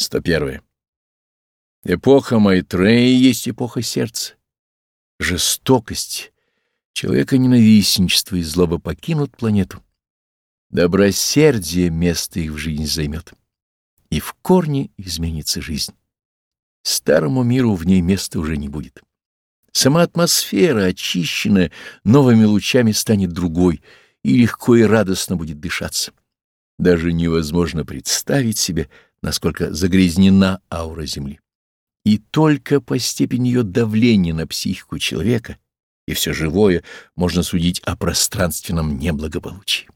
101. Эпоха Майтреи есть эпоха сердца. Жестокость, человека-ненавистничество и злоба покинут планету. Добросердие место их в жизни займет. И в корне изменится жизнь. Старому миру в ней места уже не будет. Сама атмосфера, очищенная новыми лучами, станет другой, и легко и радостно будет дышаться. Даже невозможно представить себе, насколько загрязнена аура Земли. И только по степени ее давления на психику человека и все живое можно судить о пространственном неблагополучии.